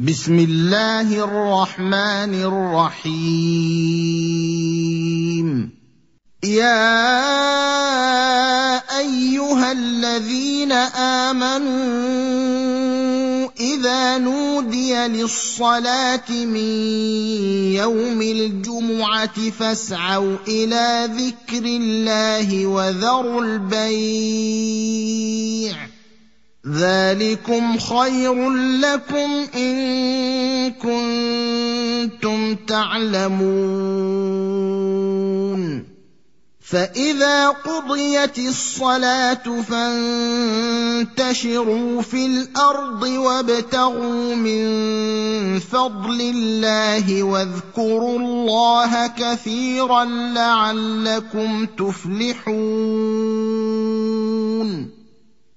بسم الله الرحمن الرحيم. يا أيها الذين آمنوا إذا نودي للصلاة من يوم الجمعة فاسعوا إلى ذكر الله وذروا البيع ذلكم خير لكم ان كنتم تعلمون فاذا قضيت الصلاه فانتشروا في الأرض وابتغوا من فضل الله واذكروا الله كثيرا لعلكم تفلحون